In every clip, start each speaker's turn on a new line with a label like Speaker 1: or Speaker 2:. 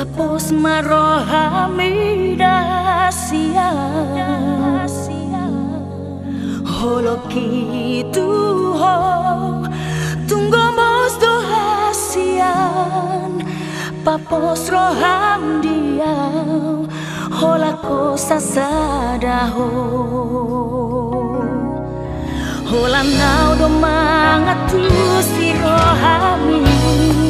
Speaker 1: Tapos marohami dasia Holoki tuho tunggo mos dohasian. Papos roham dia Holako sasadaho Holanau do mangatus si rohami.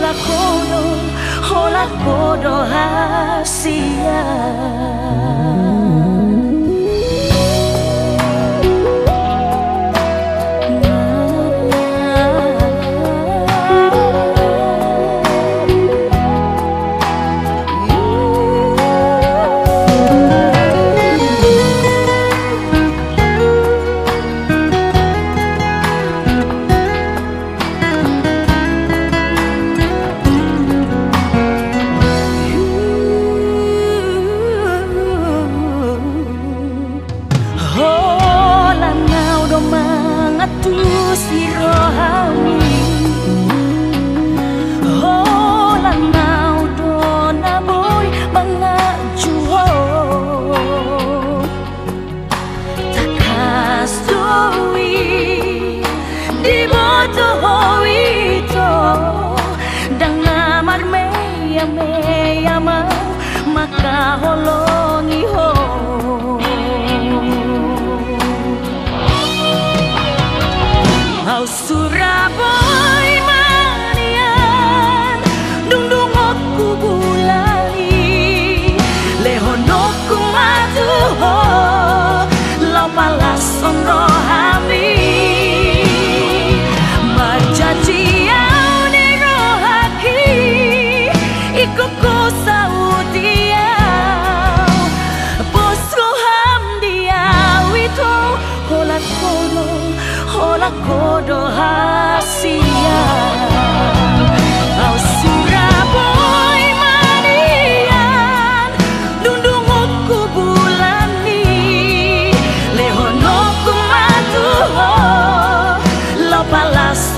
Speaker 1: Hola kodo, hola kodo hasia si rohani Holang nao do na boy mga juho Takas tuwi Di mo to hoi to Dang namar meya meya mau Makaholo hola kodo hasia. Au Surabaya manian. Dundung oku bulani. Lehonoku matu ho Lau palason rohami